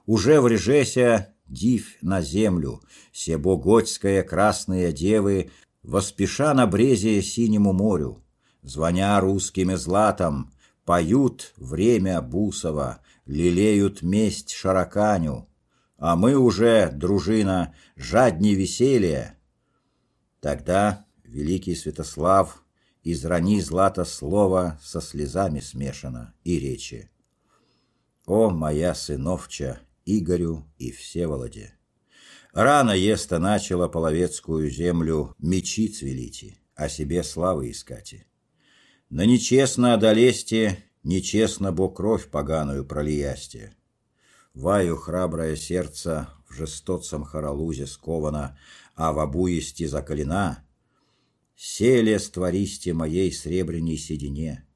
уже врежеся дивь на землю, себо готская красные девы, воспеша на брезе синему морю, звоня русскими златом, поют время Бусова, лелеют месть Шараканю, а мы уже, дружина, жадней веселья. Тогда великий Святослав израни злато слово со слезами смешано и речи. О, моя сыновча, Игорю и Всеволоде! Рано еста начала половецкую землю мечи цвелите, о себе славы искати. На нечестно одолесте Нечестно бо кровь поганую пролиясте. Ваю храброе сердце в жестоцем хоролузе сковано, а в обуисти закалена. Селе створисте моей сребреней седине.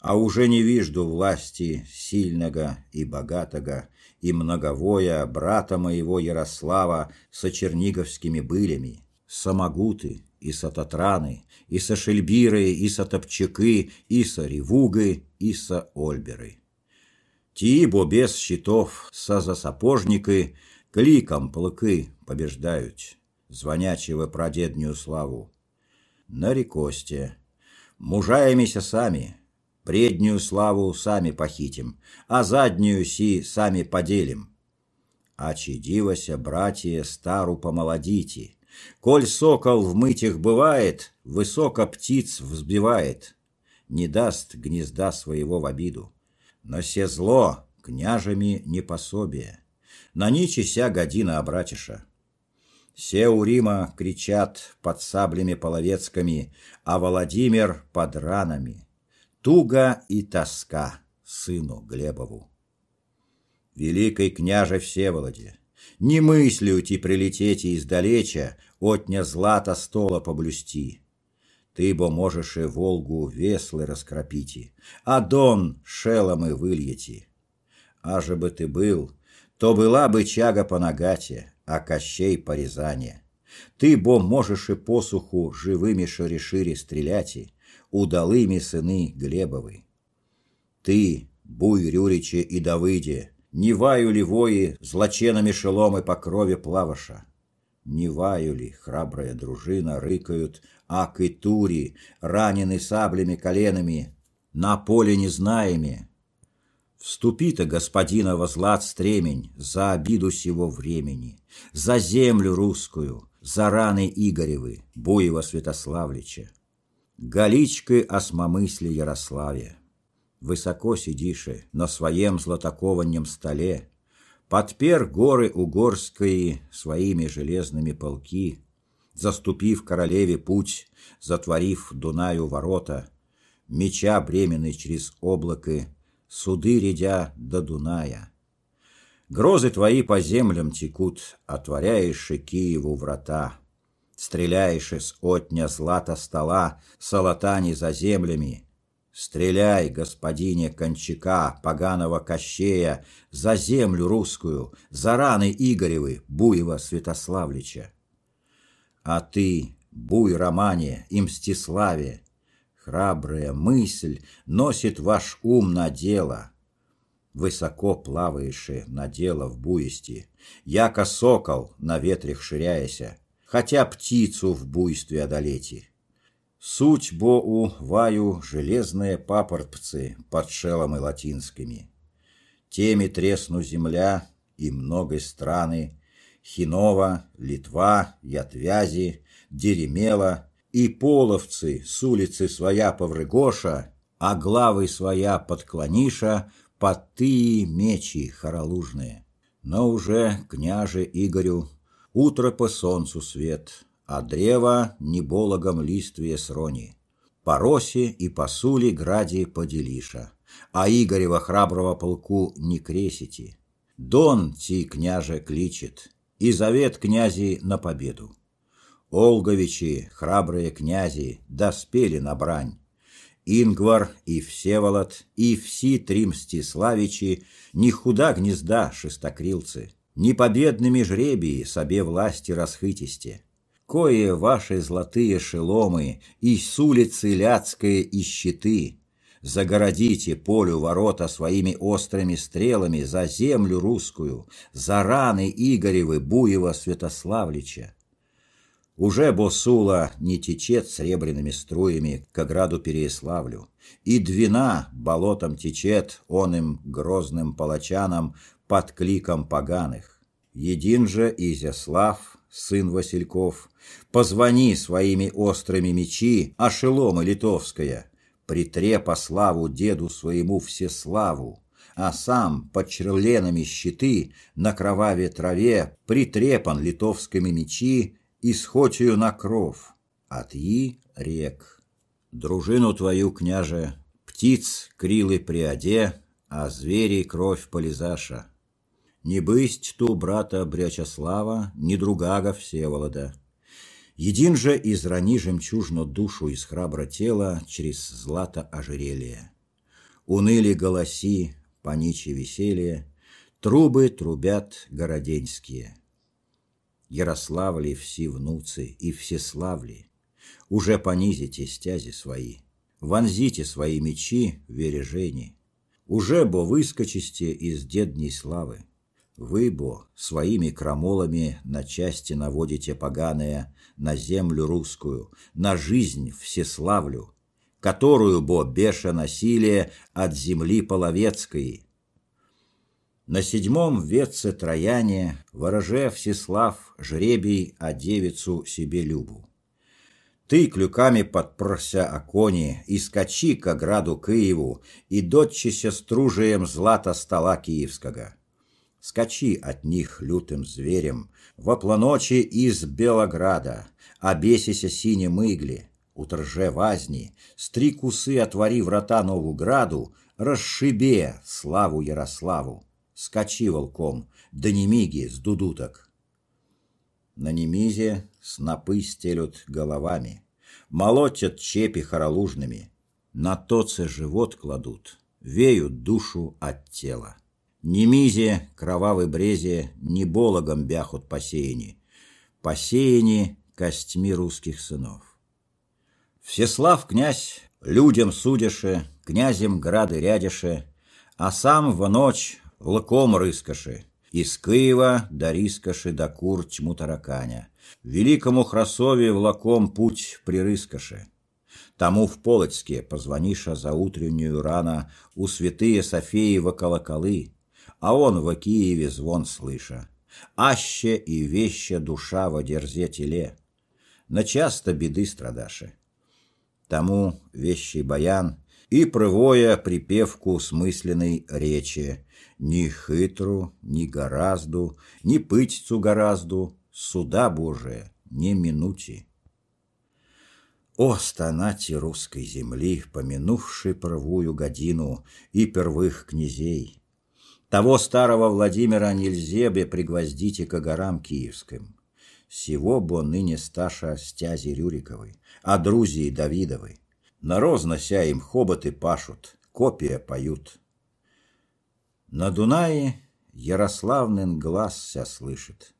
А уже не вижду власти сильного и богатого и многовоя брата моего Ярослава со черниговскими былями, самогуты, и сататраны, и со шельбиры, и со топчаки, и со ревуги, и со ольберы. Ті, бо без щитов, са за сапожники, кликом полки побеждают, звонячего прадеднюю славу. На рекосте, мужаемися сами, преднюю славу сами похитим, а заднюю си сами поделим. Чадивася, братья, стару помолодите, Коль сокол в мытях бывает, высоко птиц взбивает, не даст гнезда своего в обиду. Но все зло княжами не пособие, на ничи ся година обратиша. Все у Рима кричат под саблями половецкими, а Владимир под ранами. Туга и тоска сыну Глебову. Великой княже Всеволоде, не мыслю ти прилететь издалеча, отня злата стола поблюсти. Ты бо можешь и Волгу веслы раскропити, а Дон шеломы выльети. А же бы ты был, то была бы чага по нагате, а Кощей по Рязани. Ты бо можешь и посуху живыми шире-шире стреляти, удалыми сыны Глебовы. Ты, Буй Рюриче и Давыде, не ваю ли вои злоченами шеломы по крови плаваша? Не ваю ли, храбрая дружина, рыкают Ак и Тури, ранены саблями коленами, на поле незнаеми? Вступи-то, господина, во злат стремень, за обиду сего времени, за землю русскую, за раны Игоревы, Буева Святославлича. Галичкой осмомысли Ярославе. Высоко сидиши на своем златокованнем столе, Подпер горы угорские своими железными полки, Заступив королеве путь, затворив Дунаю ворота, Меча бременный через облако, суды редя до Дуная. Грозы твои по землям текут, отворяешь Киеву врата, Стреляешь из отня злата стола, Салатани за землями, Стреляй, господине Кончака, поганого Кощея, за землю русскую, за раны Игоревы, Буева Святославлича. А ты, буй Романе и Мстиславе, храбрая мысль носит ваш ум на дело. Высоко плаваеши на дело в буйсти, яко сокол на ветрях ширяяся, хотя птицу в буйстве одолети. Суть бо у ваю железные папоротцы под шеломы латинскими. Теми тресну земля и многой страны, Хинова, Литва, Ятвязи, Деремела и половцы с улицы своя Поврыгоша, а главы своя подклониша под тые мечи хоролужные. Но уже княже Игорю утро по солнцу свет, а древо небологом листвие срони. По росе и по сули гради поделиша, а Игорева храброго полку не кресите. Дон ти княже кличет, и завет князи на победу. Олговичи, храбрые князи, доспели на брань. Ингвар и Всеволод, и все три Мстиславичи, не худа гнезда шестокрилцы, не победными жребии собе власти расхытисте кое ваши золотые шеломы, и с улицы Ляцкая и щиты, загородите полю ворота своими острыми стрелами за землю русскую, за раны Игоревы, Буева, Святославлича. Уже Босула не течет сребряными струями к ограду Переяславлю, и Двина болотом течет он им грозным палачанам под кликом поганых. Един же Изяслав, сын Васильков, позвони своими острыми мечи, а шелома литовская, притре по славу деду своему всеславу, а сам под черленами щиты на кроваве траве притрепан литовскими мечи и схочую на кров, от и рек. Дружину твою, княже, птиц крилы приоде, а звери кровь полизаша. Не бысть ту брата Брячеслава, ни другага Всеволода. Един же израни жемчужно душу из храбро тела через злато ожерелье. Уныли голоси, паничи веселье, трубы трубят городенские. Ярославли все внуцы и всеславли, уже понизите стязи свои, вонзите свои мечи в вережени, уже бо выскочисте из дедней славы. Вы, бо, своими крамолами на части наводите поганое на землю русскую, на жизнь всеславлю, которую, бо, беша насилие от земли половецкой. На седьмом ветце Трояне, вороже Всеслав, жребий о девицу себе любу. Ты клюками подпрося о кони, и скачи к ограду Киеву, и дочися стружеем злата стола киевского скачи от них лютым зверем, во планочи из Белограда, обесися синем игле, утрже вазни, стри кусы отвори врата Новуграду, расшибе славу Ярославу, скачи волком, да немиги с дудуток. На немизе снопы стелют головами, молотят чепи хоролужными, на тоце живот кладут, веют душу от тела. Ни мизе, кровавой брезе, ни бологом бяхут посеяни. Посеяни костьми русских сынов. Всеслав князь людям судяше, князем грады рядяше, а сам в ночь лком рыскоши, из Киева до Рискоши до Кур тьму тараканя, великому Храсове влаком путь прирыскоши. Тому в Полоцке позвониша за утреннюю рано у святые Софеева колоколы, а он в Киеве звон слыша. Аще и веще душа в одерзе теле, на часто беды страдаши. Тому вещий баян и прывоя припевку смысленной речи, ни хитру, ни гораздо, ни пытьцу гораздо, суда Божия не минути. О, станати русской земли, помянувши правую годину и первых князей! Того старого Владимира нельзя бы пригвоздите к горам киевским. Сего бо ныне Сташа стязи Рюриковой, а друзей Давидовой. Нарозно ся им хоботы пашут, копия поют. На Дунае Ярославнин глаз ся слышит,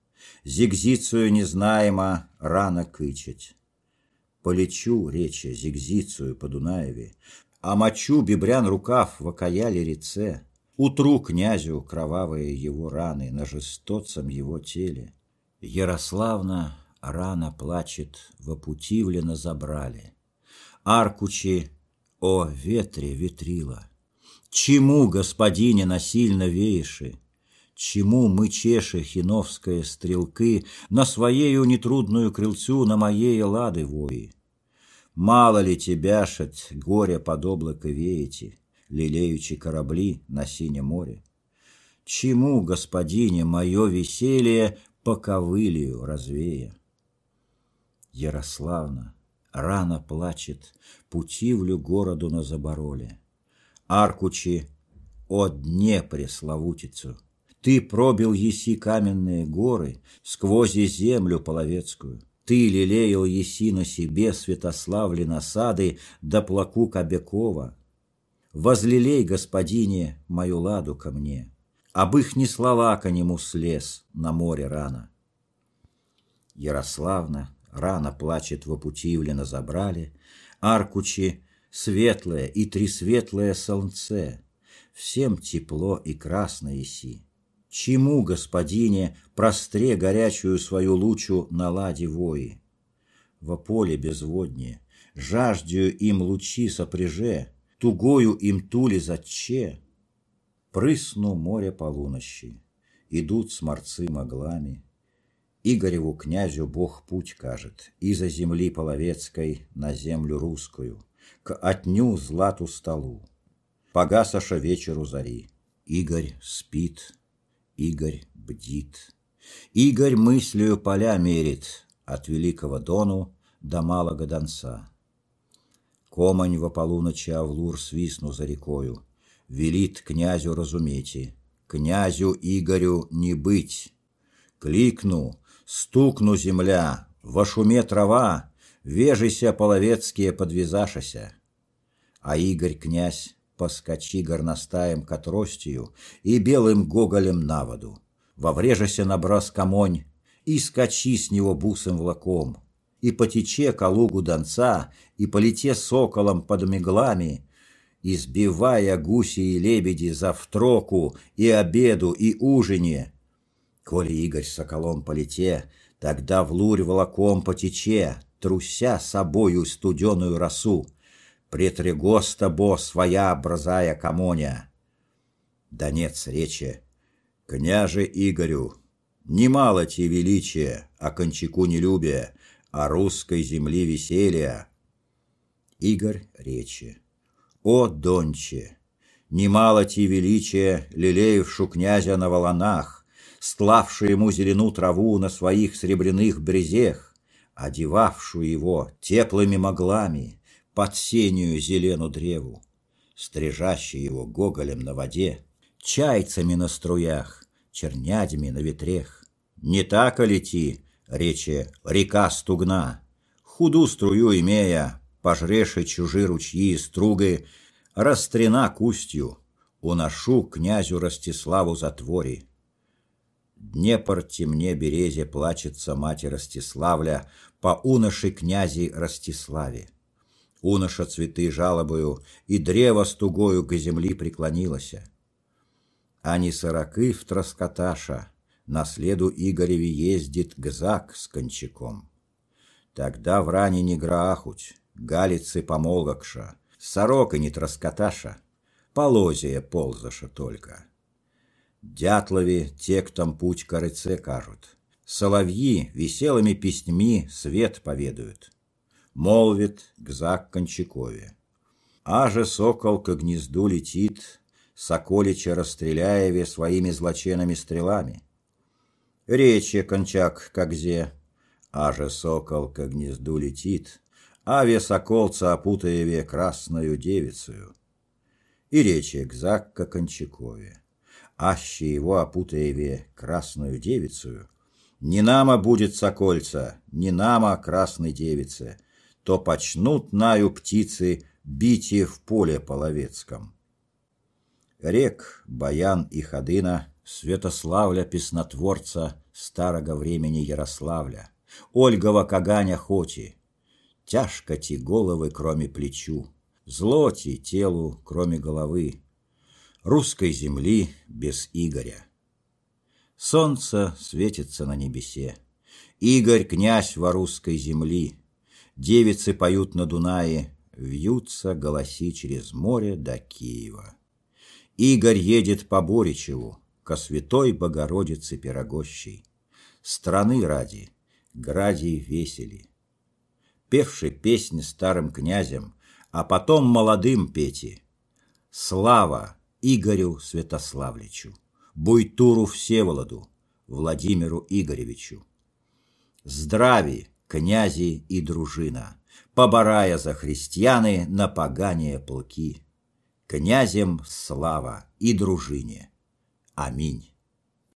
Зигзицию незнаемо рано кычать. Полечу речи Зигзицию по Дунаеве, А мочу бибрян рукав в окаяле реце, Утру князю кровавые его раны На жестоцам его теле. Ярославна рано плачет, Вопутивлено забрали. Аркучи, о ветре ветрила, Чему, господине, насильно вееши? Чему мы чеши хиновская стрелки На своею нетрудную крыльцу На моей лады вои? Мало ли тебя, шать, горе под облако веете, Лелеючи корабли на синем море? Чему, господине, мое веселье По ковылью развея? Ярославна рано плачет, Путивлю городу на забороле. Аркучи, о Днепре славутицу! Ты пробил еси каменные горы Сквозь землю половецкую. Ты лелеял еси на себе Святославли насады До плаку Кобякова. Возлелей, господине, мою ладу ко мне, Об их не слова к нему слез на море рано. Ярославна рано плачет в Опутивлено забрали, Аркучи светлое и трисветлое солнце, Всем тепло и красно еси. Чему, господине, простре горячую свою лучу на ладе вои? Во поле безводнее, жаждью им лучи сопряже, Тугою им тули затче. Прысну море полунощи, идут сморцы моглами. Игореву князю Бог путь кажет, Иза земли половецкой на землю русскую к отню злату столу. Погасаша вечеру зари. Игорь спит, Игорь бдит. Игорь мыслью поля мерит от Великого Дону до Малого Донца. Комань во полуночи Авлур свистну за рекою, велит князю разумейте, князю Игорю не быть. Кликну, стукну земля, во шуме трава, вежися половецкие подвязашася. А Игорь князь поскочи горностаем к отростию и белым гоголем на воду, воврежася на брас камонь и скачи с него бусым влаком, и потече к лугу донца, и полете соколом под меглами, избивая гуси и лебеди за втроку и обеду, и ужине. Коли Игорь соколом полете, тогда в лурь волоком потече, труся собою студеную росу, претрегоста бо своя образая комоня. Донец речи. Княже Игорю, немало те величия, а кончаку нелюбия, а русской земли веселья. Игорь речи. О, Донче! Немало те величия, лелеевшу князя на волонах, стлавшую ему зелену траву на своих сребряных брезех, одевавшую его теплыми моглами, под сению зелену древу, стрижащий его гоголем на воде, чайцами на струях, чернядями на ветрех. Не так лети, речи река стугна, худу струю имея, пожреши чужи ручьи и стругы, растрена кустью, уношу князю Ростиславу затвори. Днепр темне березе плачется мать Ростиславля по уноши князи Ростиславе. Уноша цветы жалобою, и древо с тугою к земли преклонилося. Ани сороки в троскоташа, на следу Игореве ездит гзак с кончаком. Тогда в ране не граахуть, галицы помолокша, сорока не троскоташа, полозия ползаша только. Дятлови тектом путь корыце кажут, соловьи веселыми песньми свет поведают — молвит Гзак Кончакове. А же сокол к гнезду летит, Соколича расстреляеве своими злоченными стрелами. Речи кончак когзе, а же сокол к гнезду летит, Аве соколца опутаеве красною девицею. И речи Гзакка Кончакове. Аще его опутаеве красную девицею, Не нама будет сокольца, не нама красной девице, то почнут наю птицы битие в поле половецком. Рек, Баян и Ходына, Святославля песнотворца старого времени Ярославля, Ольгова Каганя Хоти, тяжко ти головы, кроме плечу, злоти телу, кроме головы, русской земли без Игоря. Солнце светится на небесе, Игорь — князь ворусской земли, девицы поют на Дунае, вьются голоси через море до Киева. Игорь едет по Боричеву, ко святой Богородице Пирогощей. Страны ради, гради весели. Певши песни старым князям, а потом молодым пети. Слава Игорю Святославличу, Буйтуру Всеволоду, Владимиру Игоревичу. Здрави, князи и дружина, Поборая за христианы на погание полки. Князем слава и дружине. Аминь.